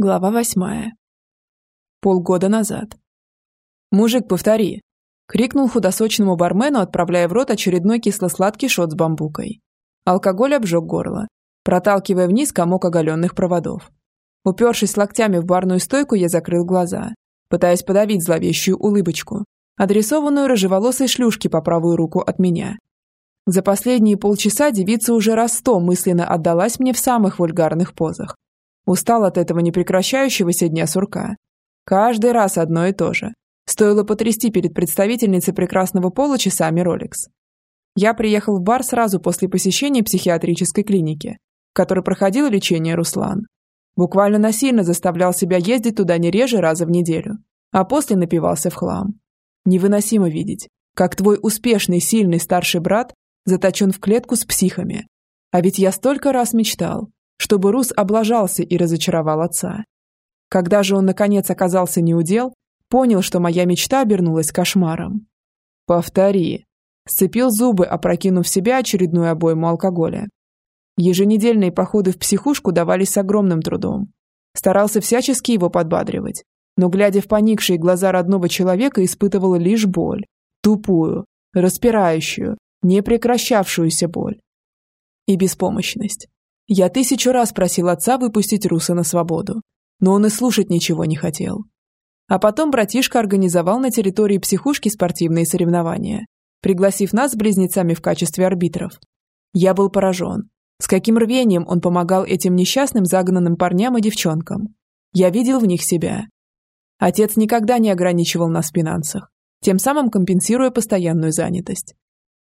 Глава восьмая. Полгода назад. «Мужик, повтори!» – крикнул худосочному бармену, отправляя в рот очередной кисло-сладкий шот с бамбукой. Алкоголь обжег горло, проталкивая вниз комок оголенных проводов. Упершись локтями в барную стойку, я закрыл глаза, пытаясь подавить зловещую улыбочку, адресованную рыжеволосой шлюшке по правую руку от меня. За последние полчаса девица уже раз сто мысленно отдалась мне в самых вульгарных позах Устал от этого непрекращающегося дня сурка. Каждый раз одно и то же. Стоило потрясти перед представительницей прекрасного пола часами Rolex. Я приехал в бар сразу после посещения психиатрической клиники, в которой проходил лечение Руслан. Буквально насильно заставлял себя ездить туда не реже раза в неделю, а после напивался в хлам. Невыносимо видеть, как твой успешный, сильный старший брат заточен в клетку с психами. А ведь я столько раз мечтал, чтобы Рус облажался и разочаровал отца. Когда же он, наконец, оказался неудел, понял, что моя мечта обернулась кошмаром. «Повтори», – сцепил зубы, опрокинув в себя очередную обойму алкоголя. Еженедельные походы в психушку давались с огромным трудом. Старался всячески его подбадривать, но, глядя в поникшие глаза родного человека, испытывал лишь боль. Тупую, распирающую, непрекращавшуюся боль. И беспомощность. Я тысячу раз просил отца выпустить Руса на свободу, но он и слушать ничего не хотел. А потом братишка организовал на территории психушки спортивные соревнования, пригласив нас с близнецами в качестве арбитров. Я был поражен. С каким рвением он помогал этим несчастным загнанным парням и девчонкам. Я видел в них себя. Отец никогда не ограничивал нас в финансах, тем самым компенсируя постоянную занятость.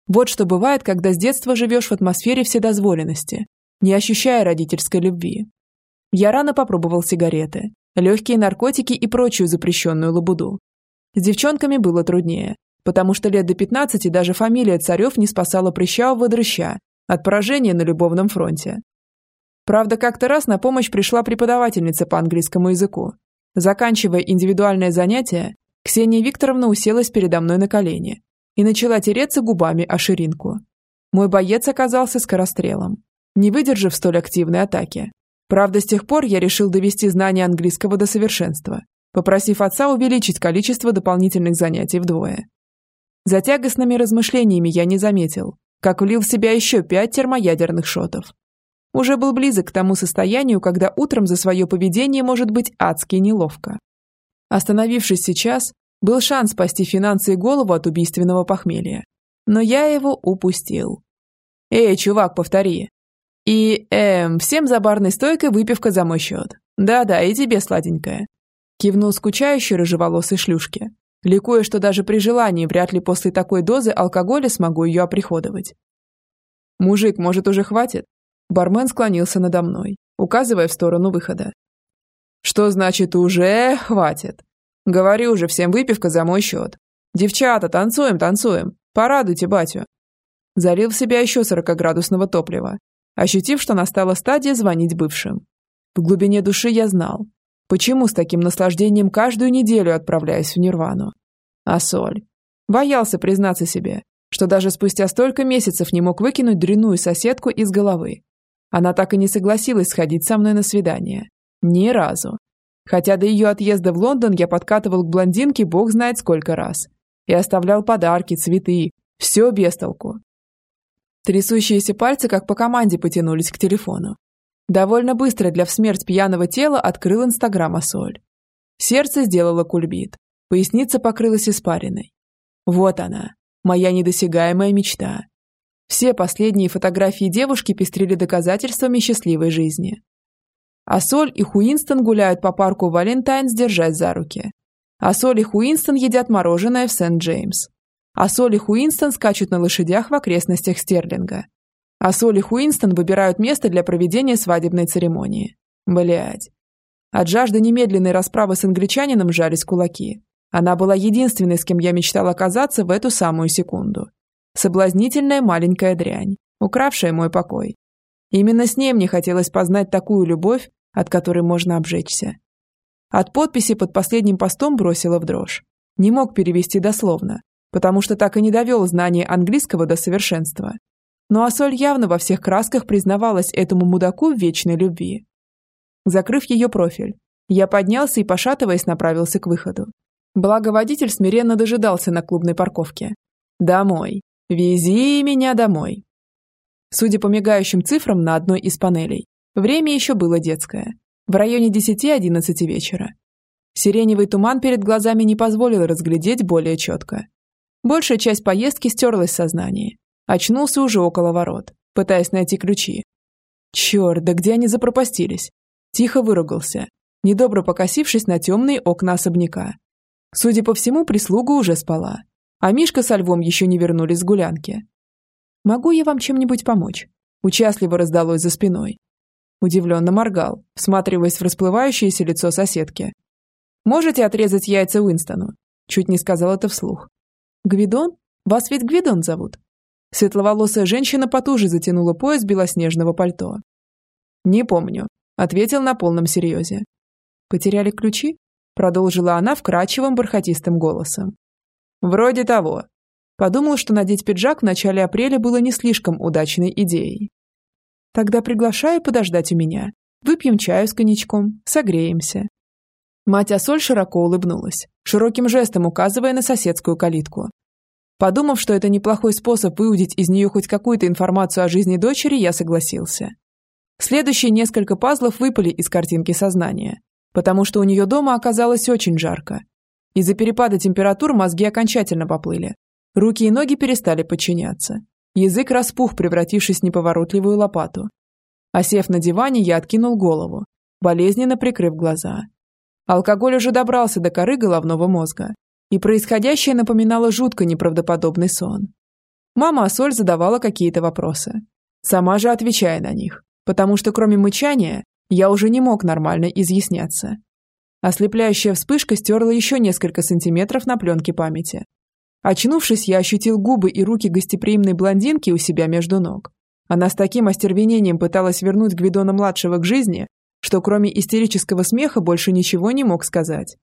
Вот что бывает, когда с детства живешь в атмосфере вседозволенности, не ощущая родительской любви. Я рано попробовал сигареты, легкие наркотики и прочую запрещенную лабуду. С девчонками было труднее, потому что лет до 15 даже фамилия Царев не спасала прыщавого дрыща от поражения на любовном фронте. Правда, как-то раз на помощь пришла преподавательница по английскому языку. Заканчивая индивидуальное занятие, Ксения Викторовна уселась передо мной на колени и начала тереться губами о ширинку. Мой боец оказался скорострелом не выдержав столь активной атаки. Правда, с тех пор я решил довести знание английского до совершенства, попросив отца увеличить количество дополнительных занятий вдвое. За тягостными размышлениями я не заметил, как влил в себя еще пять термоядерных шотов. Уже был близок к тому состоянию, когда утром за свое поведение может быть адски неловко. Остановившись сейчас, был шанс спасти финансы и голову от убийственного похмелья. Но я его упустил. «Эй, чувак, повтори!» И, эм, всем за барной стойкой выпивка за мой счет. Да-да, и тебе сладенькая. Кивнул скучающей рыжеволосой шлюшке, ликуя, что даже при желании вряд ли после такой дозы алкоголя смогу ее оприходовать. «Мужик, может, уже хватит?» Бармен склонился надо мной, указывая в сторону выхода. «Что значит «уже хватит»?» «Говорю уже, всем выпивка за мой счет. Девчата, танцуем, танцуем. Порадуйте батю». Залил в себя еще сорокоградусного топлива ощутив, что настала стадия звонить бывшим. В глубине души я знал, почему с таким наслаждением каждую неделю отправляюсь в Нирвану. А соль. Боялся признаться себе, что даже спустя столько месяцев не мог выкинуть дряную соседку из головы. Она так и не согласилась сходить со мной на свидание. Ни разу. Хотя до ее отъезда в Лондон я подкатывал к блондинке бог знает сколько раз. И оставлял подарки, цветы. Все без толку. Трясущиеся пальцы как по команде потянулись к телефону. Довольно быстро для всмерть пьяного тела открыл инстаграм Асоль. Сердце сделало кульбит. Поясница покрылась испариной. Вот она, моя недосягаемая мечта. Все последние фотографии девушки пестрили доказательствами счастливой жизни. Асоль и Хуинстон гуляют по парку Валентайнс, держась за руки. Асоль и Хуинстон едят мороженое в Сент-Джеймс а Соль и Хуинстон скачут на лошадях в окрестностях Стерлинга. А Соль и Хуинстон выбирают место для проведения свадебной церемонии. Блять. От жажды немедленной расправы с англичанином жались кулаки. Она была единственной, с кем я мечтал оказаться в эту самую секунду. Соблазнительная маленькая дрянь, укравшая мой покой. Именно с ней мне хотелось познать такую любовь, от которой можно обжечься. От подписи под последним постом бросила в дрожь. Не мог перевести дословно, потому что так и не довел знание английского до совершенства. Но Асоль явно во всех красках признавалась этому мудаку в вечной любви. Закрыв ее профиль, Я поднялся и, пошатываясь, направился к выходу. Благо водитель смиренно дожидался на клубной парковке. «Домой. Вези меня домой». Судя по мигающим цифрам на одной из панелей, время еще было детское. В районе 10-11 вечера. Сиреневый туман перед глазами не позволил разглядеть более четко. Большая часть поездки стерлась в сознании. Очнулся уже около ворот, пытаясь найти ключи. Черт, да где они запропастились? Тихо выругался, недобро покосившись на темные окна особняка. Судя по всему, прислуга уже спала, а Мишка со Львом еще не вернулись с гулянки. «Могу я вам чем-нибудь помочь?» Участливо раздалось за спиной. Удивленно моргал, всматриваясь в расплывающееся лицо соседки. «Можете отрезать яйца Уинстону?» Чуть не сказал это вслух. «Гвидон? Вас ведь Гвидон зовут?» Светловолосая женщина потуже затянула пояс белоснежного пальто. «Не помню», — ответил на полном серьезе. «Потеряли ключи?» — продолжила она вкрадчивым бархатистым голосом. «Вроде того». Подумал, что надеть пиджак в начале апреля было не слишком удачной идеей. «Тогда приглашаю подождать у меня. Выпьем чаю с коньячком, согреемся». Мать Асоль широко улыбнулась, широким жестом указывая на соседскую калитку, Подумав, что это неплохой способ выудить из нее хоть какую-то информацию о жизни дочери, я согласился. Следующие несколько пазлов выпали из картинки сознания, потому что у нее дома оказалось очень жарко. Из-за перепада температур мозги окончательно поплыли. Руки и ноги перестали подчиняться. Язык распух, превратившись в неповоротливую лопату. Осев на диване, я откинул голову, болезненно прикрыв глаза. Алкоголь уже добрался до коры головного мозга, и происходящее напоминало жутко неправдоподобный сон. Мама Асоль задавала какие-то вопросы, сама же отвечая на них, потому что кроме мычания я уже не мог нормально изъясняться. Ослепляющая вспышка стерла еще несколько сантиметров на пленке памяти. Очнувшись, я ощутил губы и руки гостеприимной блондинки у себя между ног. Она с таким остервенением пыталась вернуть Гвидона-младшего к жизни, что кроме истерического смеха больше ничего не мог сказать.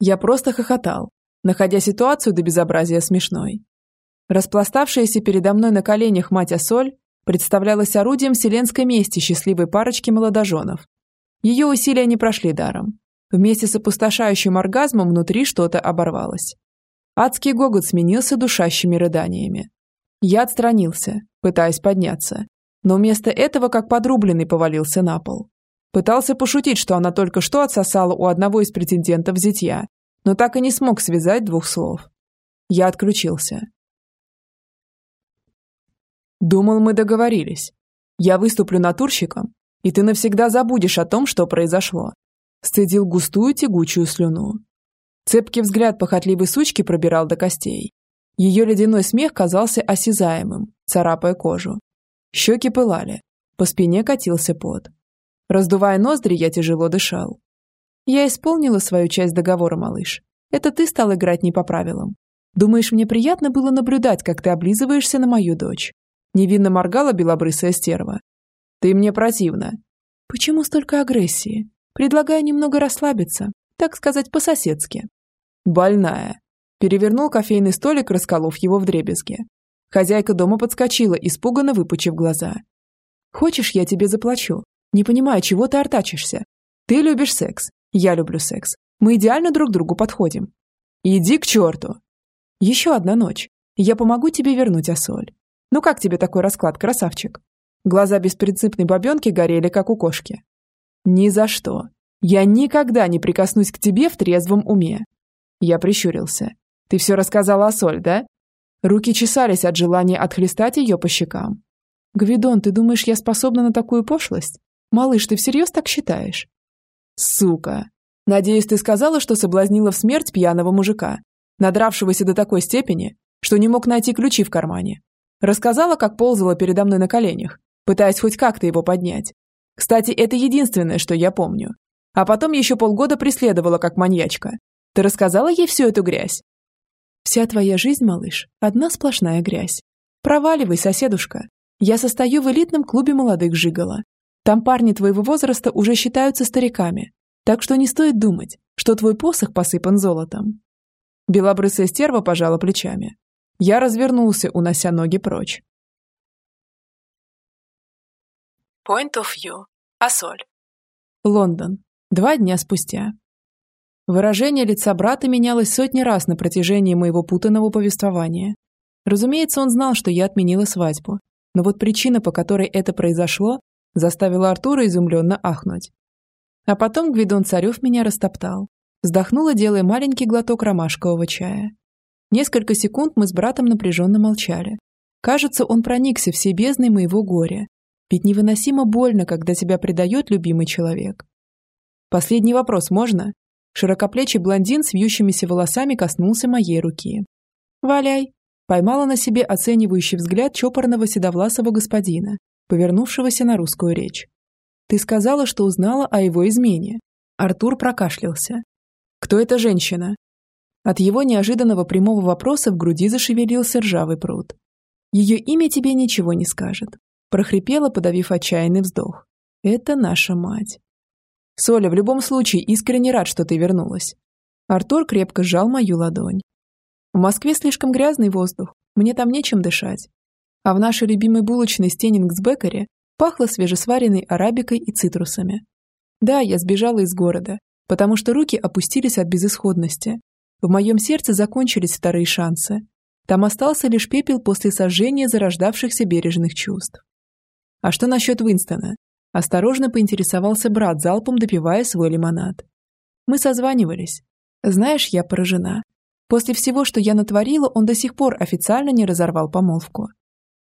Я просто хохотал, находя ситуацию до безобразия смешной. Распластавшаяся передо мной на коленях мать Асоль представлялась орудием вселенской мести счастливой парочки молодоженов. Ее усилия не прошли даром. Вместе с опустошающим оргазмом внутри что-то оборвалось. Адский гогот сменился душащими рыданиями. Я отстранился, пытаясь подняться, но вместо этого как подрубленный повалился на пол. Пытался пошутить, что она только что отсосала у одного из претендентов зятья но так и не смог связать двух слов. Я отключился. Думал, мы договорились. Я выступлю натурщиком, и ты навсегда забудешь о том, что произошло. Сцедил густую тягучую слюну. Цепкий взгляд похотливой сучки пробирал до костей. Ее ледяной смех казался осязаемым, царапая кожу. Щеки пылали, по спине катился пот. Раздувая ноздри, я тяжело дышал. Я исполнила свою часть договора, малыш. Это ты стал играть не по правилам. Думаешь, мне приятно было наблюдать, как ты облизываешься на мою дочь? Невинно моргала белобрысая стерва. Ты мне противна. Почему столько агрессии? Предлагаю немного расслабиться, так сказать, по-соседски. Больная. Перевернул кофейный столик, расколов его в дребезги. Хозяйка дома подскочила, испуганно выпучив глаза. «Хочешь, я тебе заплачу? Не понимаю, чего ты артачишься? Ты любишь секс, я люблю секс. Мы идеально друг другу подходим. Иди к черту. Еще одна ночь. Я помогу тебе вернуть Асоль. Ну как тебе такой расклад, красавчик? Глаза беспринципной бабенки горели, как у кошки. Ни за что. Я никогда не прикоснусь к тебе в трезвом уме. Я прищурился. Ты все рассказала о Соль, да? Руки чесались от желания отхлестать ее по щекам. Гвидон, ты думаешь, я способна на такую пошлость? Малыш, ты всерьез так считаешь? Сука. Надеюсь, ты сказала, что соблазнила в смерть пьяного мужика, надравшегося до такой степени, что не мог найти ключи в кармане. Рассказала, как ползала передо мной на коленях, пытаясь хоть как-то его поднять. Кстати, это единственное, что я помню. А потом еще полгода преследовала как маньячка. Ты рассказала ей всю эту грязь? Вся твоя жизнь, малыш, одна сплошная грязь. Проваливай, соседушка. Я состою в элитном клубе молодых жигала, там парни твоего возраста уже считаются стариками, так что не стоит думать, что твой посох посыпан золотом». Белобрысая стерва пожала плечами. Я развернулся, унося ноги прочь. Point of view. Асоль. Лондон. Два дня спустя. Выражение лица брата менялось сотни раз на протяжении моего путанного повествования. Разумеется, он знал, что я отменила свадьбу, но вот причина, по которой это произошло, заставила Артура изумленно ахнуть. А потом Гвидон Царев меня растоптал. Вздохнула, делая маленький глоток ромашкового чая. Несколько секунд мы с братом напряженно молчали. Кажется, он проникся всей бездной моего горя. Ведь невыносимо больно, когда тебя предает любимый человек. Последний вопрос можно? Широкоплечий блондин с вьющимися волосами коснулся моей руки. «Валяй!» Поймала на себе оценивающий взгляд чопорного седовласого господина, повернувшегося на русскую речь. «Ты сказала, что узнала о его измене». Артур прокашлялся. «Кто эта женщина?» От его неожиданного прямого вопроса в груди зашевелился ржавый пруд. «Ее имя тебе ничего не скажет», – прохрипела, подавив отчаянный вздох. «Это наша мать». Соля, в любом случае, искренне рад, что ты вернулась. Артур крепко сжал мою ладонь. В Москве слишком грязный воздух, мне там нечем дышать. А в нашей любимой булочной Стенингсбекере пахло свежесваренной арабикой и цитрусами. Да, я сбежала из города, потому что руки опустились от безысходности. В моем сердце закончились вторые шансы. Там остался лишь пепел после сожжения зарождавшихся бережных чувств. А что насчет Уинстона? Осторожно поинтересовался брат, залпом допивая свой лимонад. Мы созванивались. Знаешь, я поражена. После всего, что я натворила, он до сих пор официально не разорвал помолвку.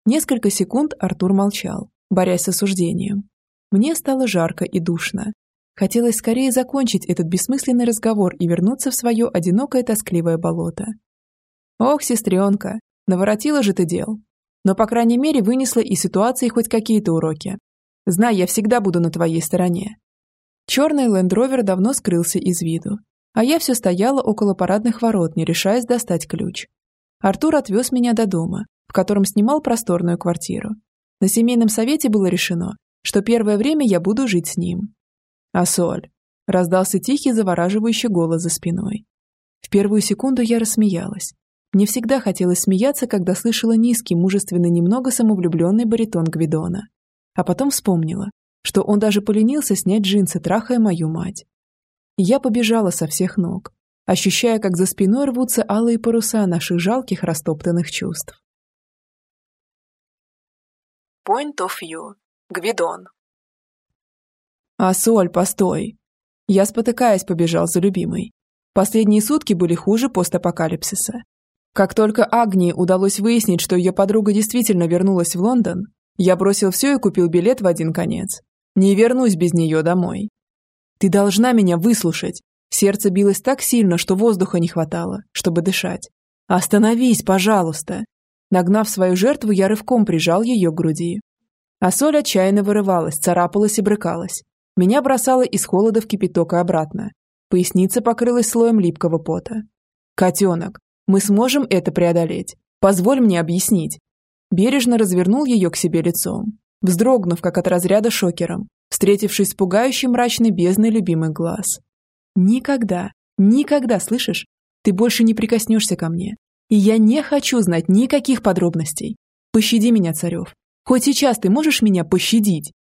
Несколько секунд Артур молчал, борясь с осуждением. Мне стало жарко и душно. Хотелось скорее закончить этот бессмысленный разговор и вернуться в свое одинокое тоскливое болото. Ох, сестренка, наворотила же ты дел. Но, по крайней мере, вынесла из ситуации хоть какие-то уроки. Знай, я всегда буду на твоей стороне». Черный лендровер давно скрылся из виду, а я все стояла около парадных ворот, не решаясь достать ключ. Артур отвез меня до дома, в котором снимал просторную квартиру. На семейном совете было решено, что первое время я буду жить с ним. «А соль?» – раздался тихий, завораживающий голос за спиной. В первую секунду я рассмеялась. Мне всегда хотелось смеяться, когда слышала низкий, мужественный, немного самовлюбленный баритон Гвидона. А потом вспомнила, что он даже поленился снять джинсы, трахая мою мать. Я побежала со всех ног, ощущая, как за спиной рвутся алые паруса наших жалких растоптанных чувств. Point of view. Гвидон. А, Соль, постой. Я, спотыкаясь, побежал за любимой. Последние сутки были хуже постапокалипсиса. Как только Агнии удалось выяснить, что ее подруга действительно вернулась в Лондон, я бросил все и купил билет в один конец. Не вернусь без нее домой. Ты должна меня выслушать. Сердце билось так сильно, что воздуха не хватало, чтобы дышать. Остановись, пожалуйста. Нагнав свою жертву, я рывком прижал ее к груди. А соль отчаянно вырывалась, царапалась и брыкалась. Меня бросало из холода в кипяток и обратно. Поясница покрылась слоем липкого пота. «Котенок, мы сможем это преодолеть. Позволь мне объяснить бережно развернул ее к себе лицом, вздрогнув, как от разряда шокером, встретившись с пугающей мрачной бездной любимых глаз. «Никогда, никогда, слышишь? Ты больше не прикоснешься ко мне. И я не хочу знать никаких подробностей. Пощади меня, Царев. Хоть сейчас ты можешь меня пощадить?»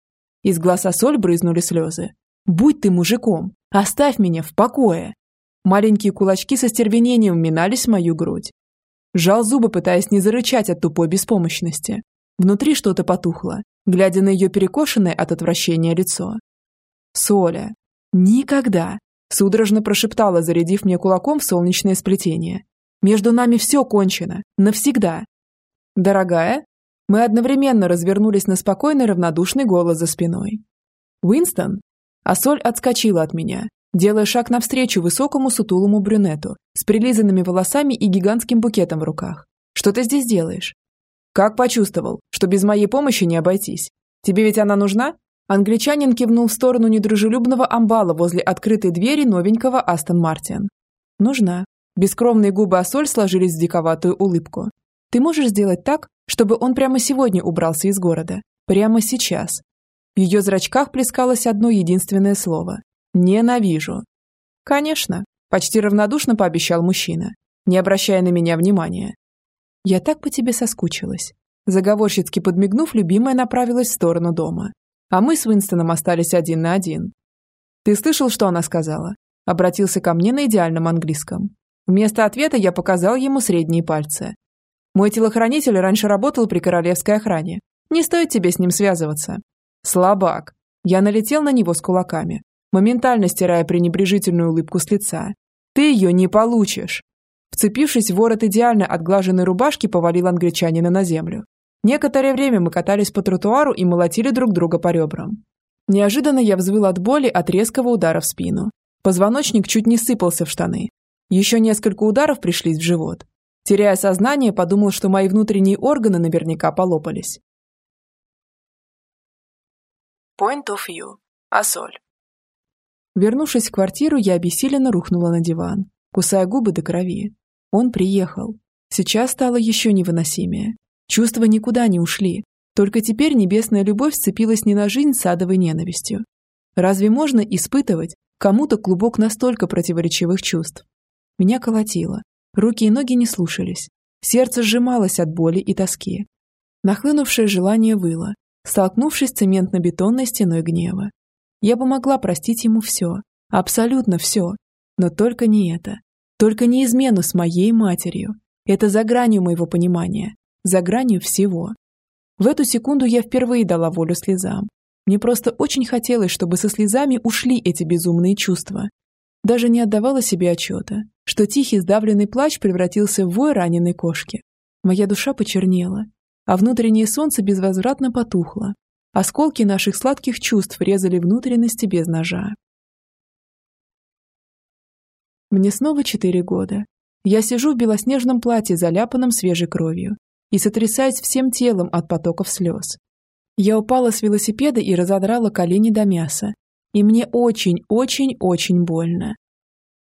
Из глаз Соль брызнули слезы. «Будь ты мужиком, оставь меня в покое!» Маленькие кулачки со стервенением минались в мою грудь, Жал зубы, пытаясь не зарычать от тупой беспомощности. Внутри что-то потухло, глядя на ее перекошенное от отвращения лицо. «Соля! Никогда!» Судорожно прошептала, зарядив мне кулаком в солнечное сплетение. «Между нами все кончено. Навсегда!» «Дорогая?» Мы одновременно развернулись на спокойный равнодушный голос за спиной. «Уинстон?» А Соль отскочила от меня, делая шаг навстречу высокому сутулому брюнету с прилизанными волосами и гигантским букетом в руках. «Что ты здесь делаешь?» «Как почувствовал, что без моей помощи не обойтись? Тебе ведь она нужна?» Англичанин кивнул в сторону недружелюбного амбала возле открытой двери новенького Астон Мартин. «Нужна». Бескромные губы Ассоль сложились в диковатую улыбку. «Ты можешь сделать так, чтобы он прямо сегодня убрался из города? Прямо сейчас?» В ее зрачках плескалось одно единственное слово Ненавижу. Конечно, почти равнодушно пообещал мужчина, не обращая на меня внимания. Я так по тебе соскучилась. Заговорщицки подмигнув, любимая направилась в сторону дома. А мы с Уинстоном остались один на один. «Ты слышал, что она сказала?» Обратился ко мне на идеальном английском. Вместо ответа я показал ему средние пальцы. «Мой телохранитель раньше работал при королевской охране. Не стоит тебе с ним связываться». «Слабак!» Я налетел на него с кулаками, моментально стирая пренебрежительную улыбку с лица. «Ты ее не получишь!» Вцепившись в ворот идеально отглаженной рубашки, повалил англичанина на землю. Некоторое время мы катались по тротуару и молотили друг друга по ребрам. Неожиданно я взвыл от боли от резкого удара в спину. Позвоночник чуть не сыпался в штаны. Еще несколько ударов пришлись в живот. Теряя сознание, подумал, что мои внутренние органы наверняка полопались. Point of view. Асоль. Вернувшись в квартиру, я обессиленно рухнула на диван, кусая губы до крови. Он приехал. Сейчас стало еще невыносимее. Чувства никуда не ушли. Только теперь небесная любовь сцепилась не на жизнь с адовой ненавистью. Разве можно испытывать кому-то клубок настолько противоречивых чувств? Меня колотило. Руки и ноги не слушались. Сердце сжималось от боли и тоски. Нахлынувшее желание выло, столкнувшись с цементно-бетонной стеной гнева. Я бы могла простить ему все, абсолютно все, но только не это. Только не измену с моей матерью. Это за гранью моего понимания, за гранью всего. В эту секунду я впервые дала волю слезам. Мне просто очень хотелось, чтобы со слезами ушли эти безумные чувства. Даже не отдавала себе отчета, что тихий сдавленный плач превратился в вой раненой кошки. Моя душа почернела, а внутреннее солнце безвозвратно потухло. Осколки наших сладких чувств резали внутренности без ножа. Мне снова четыре года. Я сижу в белоснежном платье, заляпанном свежей кровью, и сотрясаюсь всем телом от потоков слез. Я упала с велосипеда и разодрала колени до мяса, и мне очень-очень-очень больно.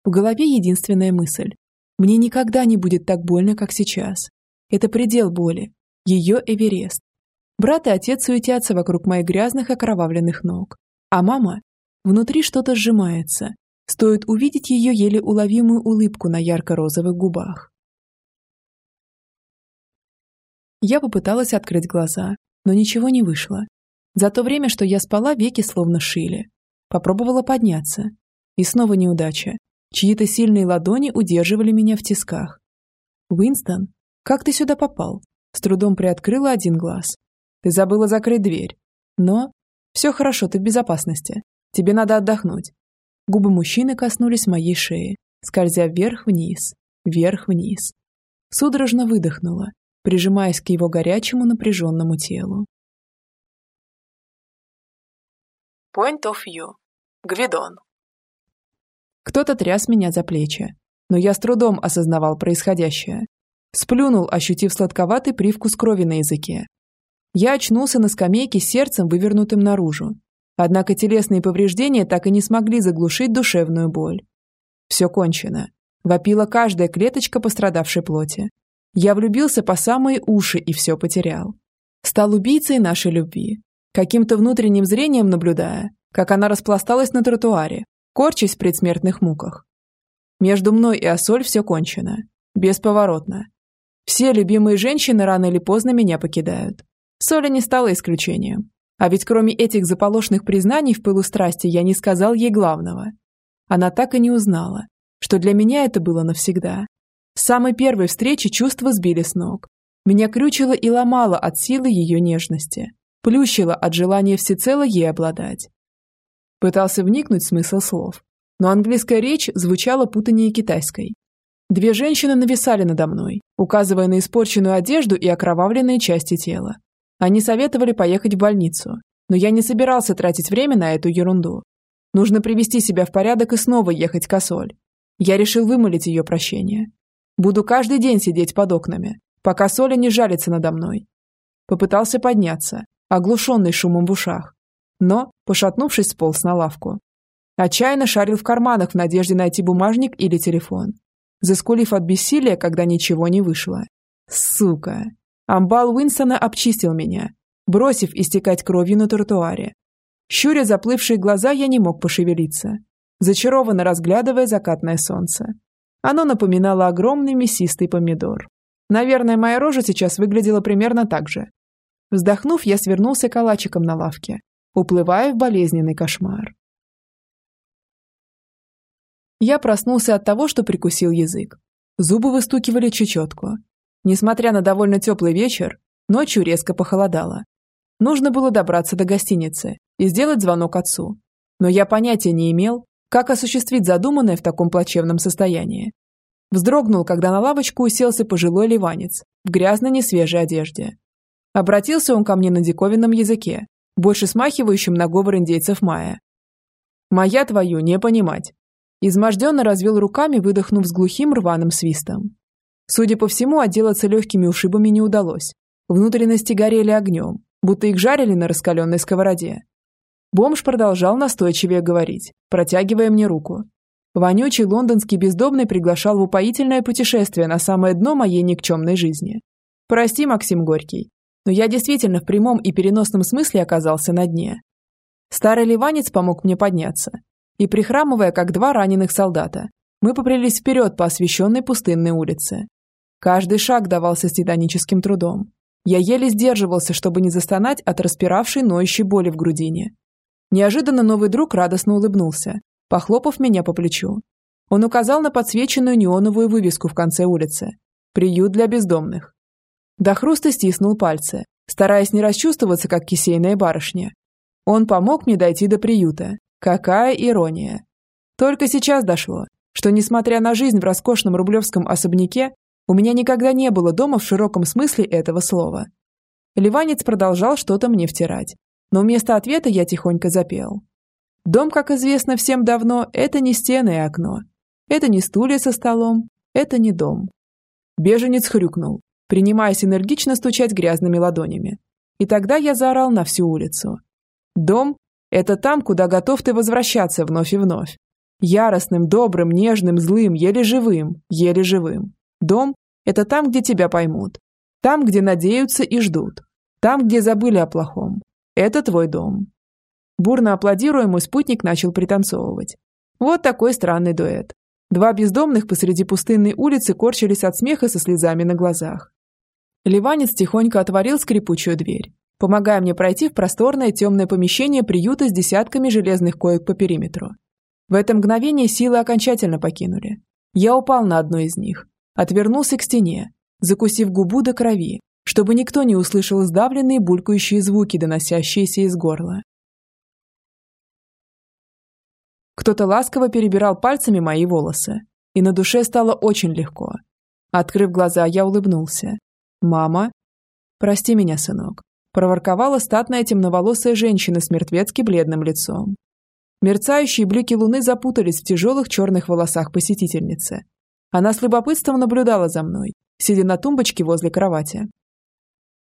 В голове единственная мысль. Мне никогда не будет так больно, как сейчас. Это предел боли. Ее Эверест. Брат и отец суетятся вокруг моих грязных окровавленных ног. А мама? Внутри что-то сжимается, Стоит увидеть ее еле уловимую улыбку на ярко-розовых губах. Я попыталась открыть глаза, но ничего не вышло. За то время, что я спала, веки словно шили. Попробовала подняться. И снова неудача. Чьи-то сильные ладони удерживали меня в тисках. «Уинстон, как ты сюда попал?» С трудом приоткрыла один глаз. «Ты забыла закрыть дверь. Но...» «Все хорошо, ты в безопасности. Тебе надо отдохнуть. Губы мужчины коснулись моей шеи, скользя вверх-вниз, вверх-вниз. Судорожно выдохнула, прижимаясь к его горячему напряженному телу. Point of view. Гвидон. Кто-то тряс меня за плечи, но я с трудом осознавал происходящее. Сплюнул, ощутив сладковатый привкус крови на языке. Я очнулся на скамейке с сердцем, вывернутым наружу, Однако телесные повреждения так и не смогли заглушить душевную боль. Все кончено. Вопила каждая клеточка пострадавшей плоти. Я влюбился по самые уши и все потерял. Стал убийцей нашей любви. Каким-то внутренним зрением наблюдая, как она распласталась на тротуаре, корчась в предсмертных муках. Между мной и Ассоль все кончено. Бесповоротно. Все любимые женщины рано или поздно меня покидают. Соля не стала исключением. А ведь кроме этих заполошных признаний в пылу страсти я не сказал ей главного. Она так и не узнала, что для меня это было навсегда. С самой первой встречи чувства сбили с ног. Меня крючило и ломало от силы ее нежности, плющило от желания всецело ей обладать. Пытался вникнуть в смысл слов, но английская речь звучала путанее китайской. Две женщины нависали надо мной, указывая на испорченную одежду и окровавленные части тела. Они советовали поехать в больницу, но я не собирался тратить время на эту ерунду. Нужно привести себя в порядок и снова ехать к Осоль. Я решил вымолить ее прощение. Буду каждый день сидеть под окнами, пока Соля не жалится надо мной. Попытался подняться, оглушенный шумом в ушах, но, пошатнувшись, сполз на лавку. Отчаянно шарил в карманах в надежде найти бумажник или телефон, заскулив от бессилия, когда ничего не вышло. Сука! Амбал Уинсона обчистил меня, бросив истекать кровью на тротуаре. Щуря заплывшие глаза, я не мог пошевелиться, зачарованно разглядывая закатное солнце. Оно напоминало огромный мясистый помидор. Наверное, моя рожа сейчас выглядела примерно так же. Вздохнув, я свернулся калачиком на лавке, уплывая в болезненный кошмар. Я проснулся от того, что прикусил язык. Зубы выстукивали чечетку. Несмотря на довольно теплый вечер, ночью резко похолодало. Нужно было добраться до гостиницы и сделать звонок отцу. Но я понятия не имел, как осуществить задуманное в таком плачевном состоянии. Вздрогнул, когда на лавочку уселся пожилой ливанец в грязной несвежей одежде. Обратился он ко мне на диковинном языке, больше смахивающем на говор индейцев майя. «Моя твою не понимать». Изможденно развел руками, выдохнув с глухим рваным свистом. Судя по всему, отделаться легкими ушибами не удалось. Внутренности горели огнем, будто их жарили на раскаленной сковороде. Бомж продолжал настойчивее говорить, протягивая мне руку. Вонючий лондонский бездомный приглашал в упоительное путешествие на самое дно моей никчемной жизни. Прости, Максим Горький, но я действительно в прямом и переносном смысле оказался на дне. Старый ливанец помог мне подняться. И прихрамывая, как два раненых солдата, мы попрелись вперед по освещенной пустынной улице. Каждый шаг давался с титаническим трудом. Я еле сдерживался, чтобы не застонать от распиравшей ноющей боли в грудине. Неожиданно новый друг радостно улыбнулся, похлопав меня по плечу. Он указал на подсвеченную неоновую вывеску в конце улицы. «Приют для бездомных». До хруста стиснул пальцы, стараясь не расчувствоваться, как кисейная барышня. Он помог мне дойти до приюта. Какая ирония. Только сейчас дошло, что, несмотря на жизнь в роскошном рублевском особняке, у меня никогда не было дома в широком смысле этого слова. Ливанец продолжал что-то мне втирать, но вместо ответа я тихонько запел. Дом, как известно всем давно, это не стены и окно. Это не стулья со столом, это не дом. Беженец хрюкнул, принимаясь энергично стучать грязными ладонями. И тогда я заорал на всю улицу. Дом – это там, куда готов ты возвращаться вновь и вновь. Яростным, добрым, нежным, злым, еле живым, еле живым. Дом – это там, где тебя поймут. Там, где надеются и ждут. Там, где забыли о плохом. Это твой дом. Бурно аплодируя, мой спутник начал пританцовывать. Вот такой странный дуэт. Два бездомных посреди пустынной улицы корчились от смеха со слезами на глазах. Ливанец тихонько отворил скрипучую дверь, помогая мне пройти в просторное темное помещение приюта с десятками железных коек по периметру. В это мгновение силы окончательно покинули. Я упал на одну из них, отвернулся к стене, закусив губу до крови, чтобы никто не услышал сдавленные булькающие звуки, доносящиеся из горла. Кто-то ласково перебирал пальцами мои волосы, и на душе стало очень легко. Открыв глаза, я улыбнулся. «Мама?» «Прости меня, сынок», – проворковала статная темноволосая женщина с мертвецки бледным лицом. Мерцающие блики луны запутались в тяжелых черных волосах посетительницы. Она с любопытством наблюдала за мной, сидя на тумбочке возле кровати.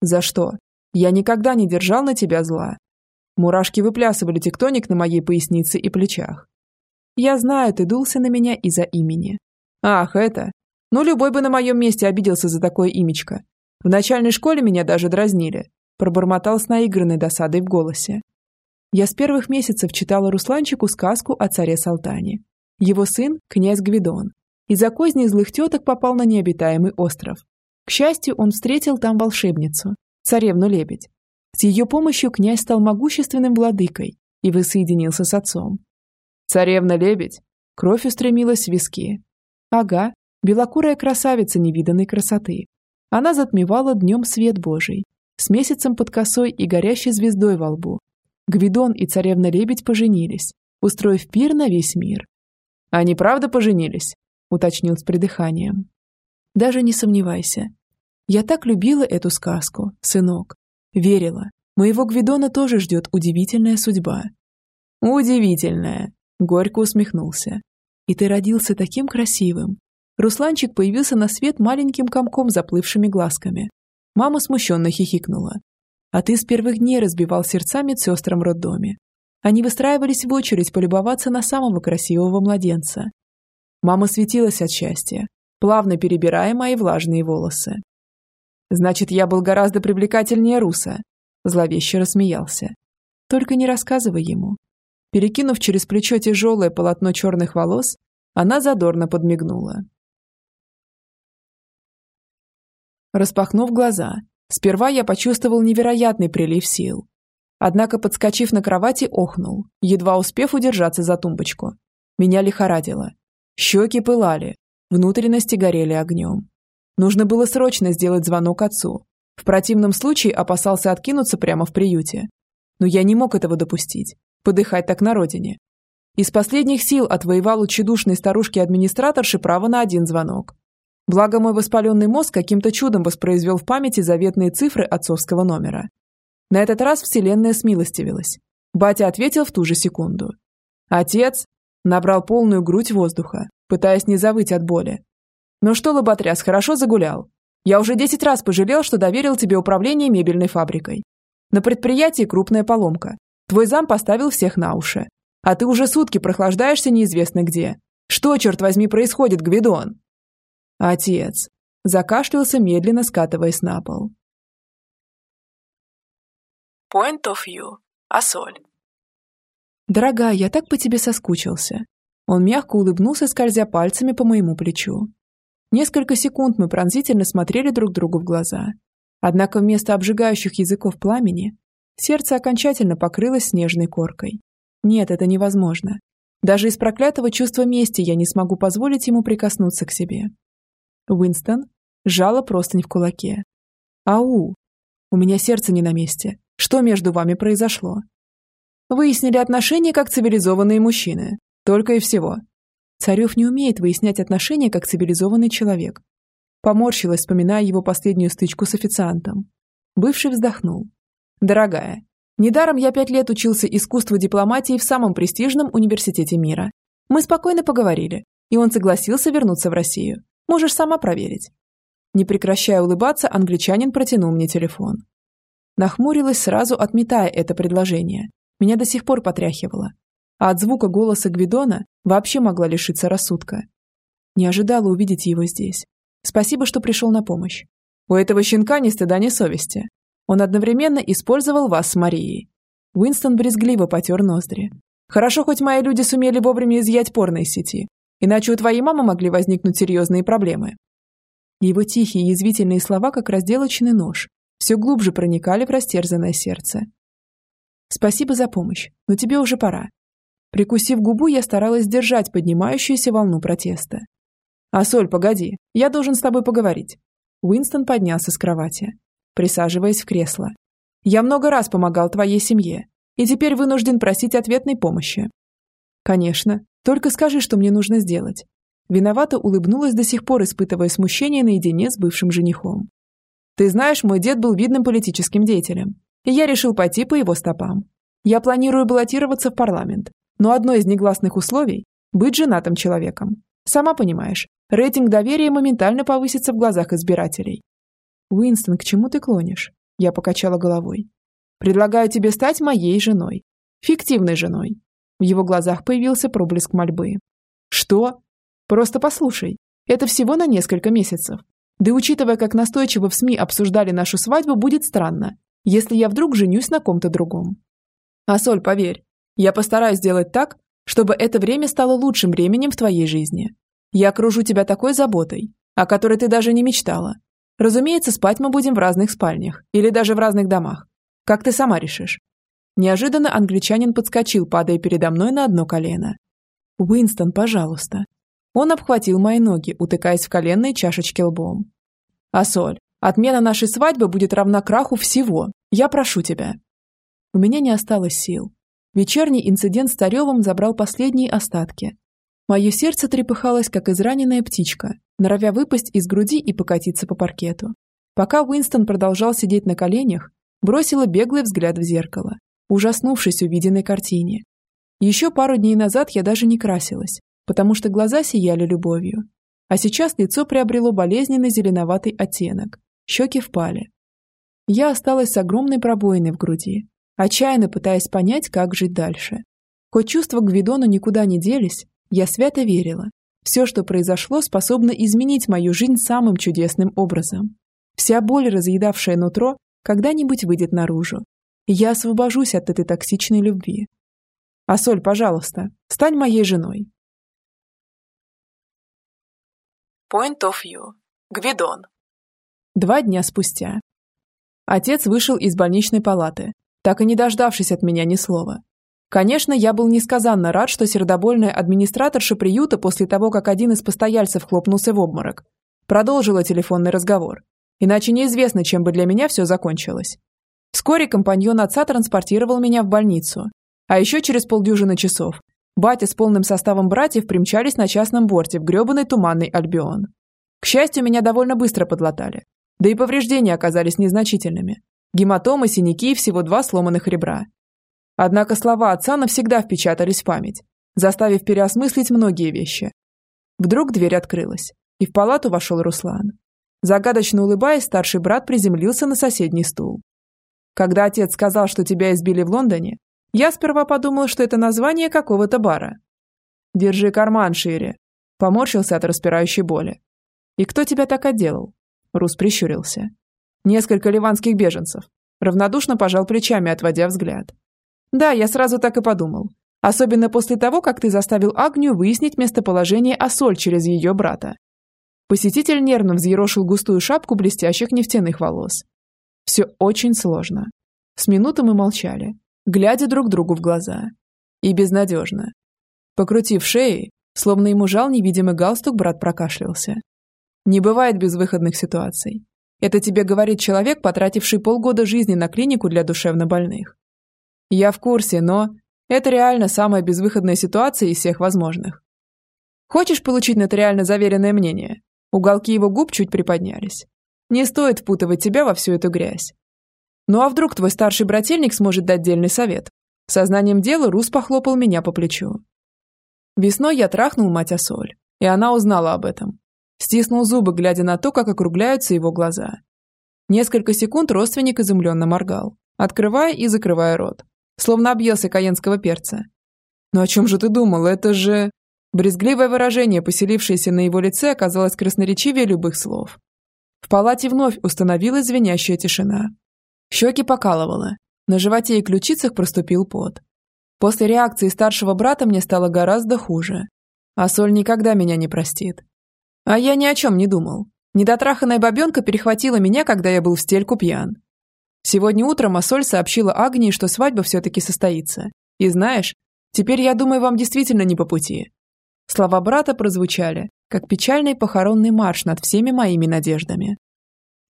«За что? Я никогда не держал на тебя зла». Мурашки выплясывали тектоник на моей пояснице и плечах. «Я знаю, ты дулся на меня из-за имени». «Ах, это! Ну, любой бы на моем месте обиделся за такое имечко. В начальной школе меня даже дразнили. Пробормотал с наигранной досадой в голосе. Я с первых месяцев читала Русланчику сказку о царе Салтане. Его сын – князь Гвидон. Из-за козней злых теток попал на необитаемый остров. К счастью, он встретил там волшебницу, царевну-лебедь. С ее помощью князь стал могущественным владыкой и воссоединился с отцом. Царевна-лебедь. Кровь устремилась в виски. Ага, белокурая красавица невиданной красоты, она затмевала днем свет Божий, с месяцем под косой и горящей звездой во лбу. Гвидон и царевна-лебедь поженились, устроив пир на весь мир. «Они правда поженились?» – уточнил с придыханием. «Даже не сомневайся. Я так любила эту сказку, сынок. Верила. Моего Гвидона тоже ждет удивительная судьба». «Удивительная!» – горько усмехнулся. «И ты родился таким красивым, Русланчик появился на свет маленьким комком заплывшими глазками. Мама смущенно хихикнула. А ты с первых дней разбивал сердца медсестрам роддоме. Они выстраивались в очередь полюбоваться на самого красивого младенца. Мама светилась от счастья, плавно перебирая мои влажные волосы. «Значит, я был гораздо привлекательнее Руса», – зловеще рассмеялся. «Только не рассказывай ему». Перекинув через плечо тяжелое полотно черных волос, она задорно подмигнула. Распахнув глаза, сперва я почувствовал невероятный прилив сил. Однако, подскочив на кровати, охнул, едва успев удержаться за тумбочку. Меня лихорадило. Щеки пылали, внутренности горели огнем. Нужно было срочно сделать звонок отцу. В противном случае опасался откинуться прямо в приюте. Но я не мог этого допустить. Подыхать так на родине. Из последних сил отвоевал у тщедушной старушки-администраторши право на один звонок. Благо мой воспаленный мозг каким-то чудом воспроизвел в памяти заветные цифры отцовского номера. На этот раз вселенная смилостивилась. Батя ответил в ту же секунду. Отец набрал полную грудь воздуха, пытаясь не завыть от боли. «Ну что, лоботряс, хорошо загулял? Я уже десять раз пожалел, что доверил тебе управление мебельной фабрикой. На предприятии крупная поломка. Твой зам поставил всех на уши. А ты уже сутки прохлаждаешься неизвестно где. Что, черт возьми, происходит, Гвидон?» «Отец!» Закашлялся, медленно скатываясь на пол. Point of view. Асоль. «Дорогая, я так по тебе соскучился». Он мягко улыбнулся, скользя пальцами по моему плечу. Несколько секунд мы пронзительно смотрели друг другу в глаза. Однако вместо обжигающих языков пламени сердце окончательно покрылось снежной коркой. Нет, это невозможно. Даже из проклятого чувства мести я не смогу позволить ему прикоснуться к себе. Уинстон сжала простынь в кулаке. «Ау! У меня сердце не на месте. Что между вами произошло?» Выяснили отношения как цивилизованные мужчины. Только и всего. Царев не умеет выяснять отношения как цивилизованный человек. Поморщилась, вспоминая его последнюю стычку с официантом. Бывший вздохнул. «Дорогая, недаром я пять лет учился искусству дипломатии в самом престижном университете мира. Мы спокойно поговорили, и он согласился вернуться в Россию. Можешь сама проверить». Не прекращая улыбаться, англичанин протянул мне телефон. Нахмурилась сразу, отметая это предложение. Меня до сих пор потряхивало. А от звука голоса Гвидона вообще могла лишиться рассудка. Не ожидала увидеть его здесь. Спасибо, что пришел на помощь. У этого щенка ни стыда, ни совести. Он одновременно использовал вас с Марией. Уинстон брезгливо потер ноздри. Хорошо, хоть мои люди сумели вовремя изъять порно сети. Иначе у твоей мамы могли возникнуть серьезные проблемы. Его тихие язвительные слова, как разделочный нож, все глубже проникали в растерзанное сердце. Спасибо за помощь, но тебе уже пора. Прикусив губу, я старалась сдержать поднимающуюся волну протеста. «Асоль, погоди, я должен с тобой поговорить». Уинстон поднялся с кровати, присаживаясь в кресло. «Я много раз помогал твоей семье, и теперь вынужден просить ответной помощи». «Конечно, только скажи, что мне нужно сделать». Виновато улыбнулась до сих пор, испытывая смущение наедине с бывшим женихом. «Ты знаешь, мой дед был видным политическим деятелем и я решил пойти по его стопам. Я планирую баллотироваться в парламент, но одно из негласных условий – быть женатым человеком. Сама понимаешь, рейтинг доверия моментально повысится в глазах избирателей. Уинстон, к чему ты клонишь? Я покачала головой. Предлагаю тебе стать моей женой. Фиктивной женой. В его глазах появился проблеск мольбы. Что? Просто послушай. Это всего на несколько месяцев. Да учитывая, как настойчиво в СМИ обсуждали нашу свадьбу, будет странно, если я вдруг женюсь на ком-то другом. А Соль, поверь, я постараюсь сделать так, чтобы это время стало лучшим временем в твоей жизни. Я окружу тебя такой заботой, о которой ты даже не мечтала. Разумеется, спать мы будем в разных спальнях или даже в разных домах. Как ты сама решишь. Неожиданно англичанин подскочил, падая передо мной на одно колено. «Уинстон, пожалуйста». Он обхватил мои ноги, утыкаясь в коленные чашечки лбом. «А соль, Отмена нашей свадьбы будет равна краху всего. Я прошу тебя». У меня не осталось сил. Вечерний инцидент с Таревым забрал последние остатки. Мое сердце трепыхалось, как израненная птичка, норовя выпасть из груди и покатиться по паркету. Пока Уинстон продолжал сидеть на коленях, бросила беглый взгляд в зеркало, ужаснувшись увиденной картине. Еще пару дней назад я даже не красилась, потому что глаза сияли любовью. А сейчас лицо приобрело болезненный зеленоватый оттенок, щеки впали. Я осталась с огромной пробоиной в груди, отчаянно пытаясь понять, как жить дальше. Хоть чувства к Гвидону никуда не делись, я свято верила. Все, что произошло, способно изменить мою жизнь самым чудесным образом. Вся боль, разъедавшая нутро, когда-нибудь выйдет наружу. Я освобожусь от этой токсичной любви. Асоль, пожалуйста, стань моей женой. Point of view. Гвидон. Два дня спустя. Отец вышел из больничной палаты, так и не дождавшись от меня ни слова. Конечно, я был несказанно рад, что сердобольная администраторша приюта после того, как один из постояльцев хлопнулся в обморок, продолжила телефонный разговор. Иначе неизвестно, чем бы для меня все закончилось. Вскоре компаньон отца транспортировал меня в больницу. А еще через полдюжины часов батя с полным составом братьев примчались на частном борте в гребаный туманный Альбион. К счастью, меня довольно быстро подлатали. Да и повреждения оказались незначительными. Гематомы, синяки и всего два сломанных ребра. Однако слова отца навсегда впечатались в память, заставив переосмыслить многие вещи. Вдруг дверь открылась, и в палату вошел Руслан. Загадочно улыбаясь, старший брат приземлился на соседний стул. Когда отец сказал, что тебя избили в Лондоне, я сперва подумал, что это название какого-то бара. «Держи карман шире», – поморщился от распирающей боли. «И кто тебя так отделал?» Рус прищурился. «Несколько ливанских беженцев». Равнодушно пожал плечами, отводя взгляд. «Да, я сразу так и подумал. Особенно после того, как ты заставил Агнию выяснить местоположение Асоль через ее брата. Посетитель нервно взъерошил густую шапку блестящих нефтяных волос. Все очень сложно. С минуты мы молчали, глядя друг другу в глаза. И безнадежно. Покрутив шеи, словно ему жал невидимый галстук, брат прокашлялся. Не бывает безвыходных ситуаций. Это тебе говорит человек, потративший полгода жизни на клинику для душевнобольных. Я в курсе, но это реально самая безвыходная ситуация из всех возможных. Хочешь получить нотариально заверенное мнение? Уголки его губ чуть приподнялись. Не стоит впутывать тебя во всю эту грязь. Ну а вдруг твой старший брательник сможет дать дельный совет? Сознанием дела Рус похлопал меня по плечу. Весной я трахнул мать Асоль, и она узнала об этом. Стиснул зубы, глядя на то, как округляются его глаза. Несколько секунд родственник изумленно моргал, открывая и закрывая рот, словно объелся каенского перца. «Ну о чем же ты думал? Это же...» Брезгливое выражение, поселившееся на его лице, оказалось красноречивее любых слов. В палате вновь установилась звенящая тишина. Щеки покалывало. На животе и ключицах проступил пот. После реакции старшего брата мне стало гораздо хуже. А Соль никогда меня не простит. А я ни о чем не думал. Недотраханная бабенка перехватила меня, когда я был в стельку пьян. Сегодня утром Асоль сообщила Агнии, что свадьба все-таки состоится. И знаешь, теперь я думаю, вам действительно не по пути. Слова брата прозвучали, как печальный похоронный марш над всеми моими надеждами.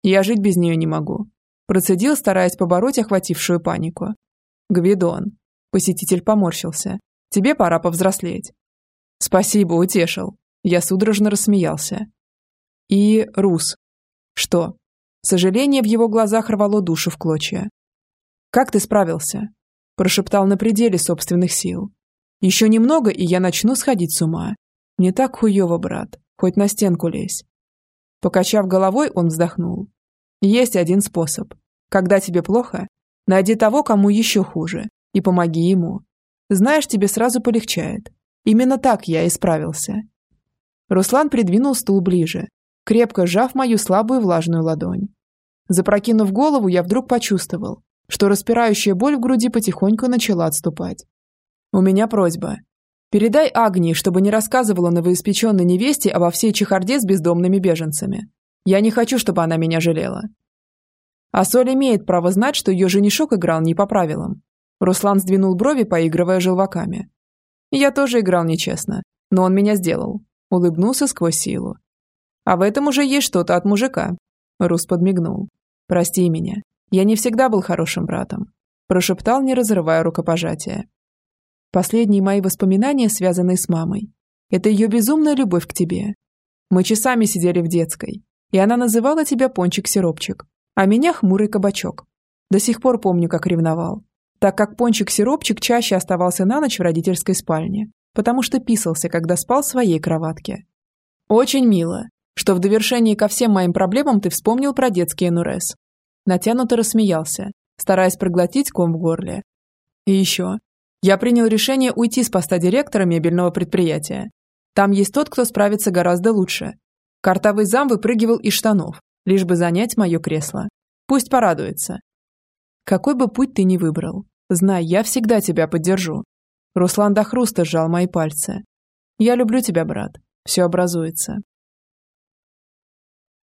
Я жить без нее не могу. Процедил, стараясь побороть охватившую панику. Гвидон. Посетитель поморщился. Тебе пора повзрослеть. Спасибо, утешил. Я судорожно рассмеялся. И Рус. Что? Сожаление в его глазах рвало душу в клочья. «Как ты справился?» Прошептал на пределе собственных сил. Еще немного, и я начну сходить с ума. Не так хуево, брат. Хоть на стенку лезь. Покачав головой, он вздохнул. Есть один способ. Когда тебе плохо, найди того, кому еще хуже, и помоги ему. Знаешь, тебе сразу полегчает. Именно так я и справился. Руслан придвинул стул ближе, крепко сжав мою слабую влажную ладонь. Запрокинув голову, я вдруг почувствовал, что распирающая боль в груди потихоньку начала отступать. У меня просьба. Передай Агнии, чтобы не рассказывала новоиспеченной невесте обо всей чехарде с бездомными беженцами. Я не хочу, чтобы она меня жалела. А Соль имеет право знать, что ее женишок играл не по правилам. Руслан сдвинул брови, поигрывая желваками. Я тоже играл нечестно, но он меня сделал. Улыбнулся сквозь силу. А в этом уже есть что-то от мужика. Рус подмигнул. Прости меня. Я не всегда был хорошим братом. Прошептал, не разрывая рукопожатия. Последние мои воспоминания связаны с мамой. Это ее безумная любовь к тебе. Мы часами сидели в детской, и она называла тебя Пончик-сиропчик, а меня Хмурый Кабачок. До сих пор помню, как ревновал, так как Пончик-сиропчик чаще оставался на ночь в родительской спальне, потому что писался, когда спал в своей кроватке. Очень мило, что в довершении ко всем моим проблемам ты вспомнил про детский НРС. Натянуто рассмеялся, стараясь проглотить ком в горле. И еще, я принял решение уйти с поста директора мебельного предприятия. Там есть тот, кто справится гораздо лучше. Картовый зам выпрыгивал из штанов, лишь бы занять мое кресло. Пусть порадуется. Какой бы путь ты ни выбрал, знай, я всегда тебя поддержу. Руслан до хруста сжал мои пальцы. Я люблю тебя, брат. Все образуется.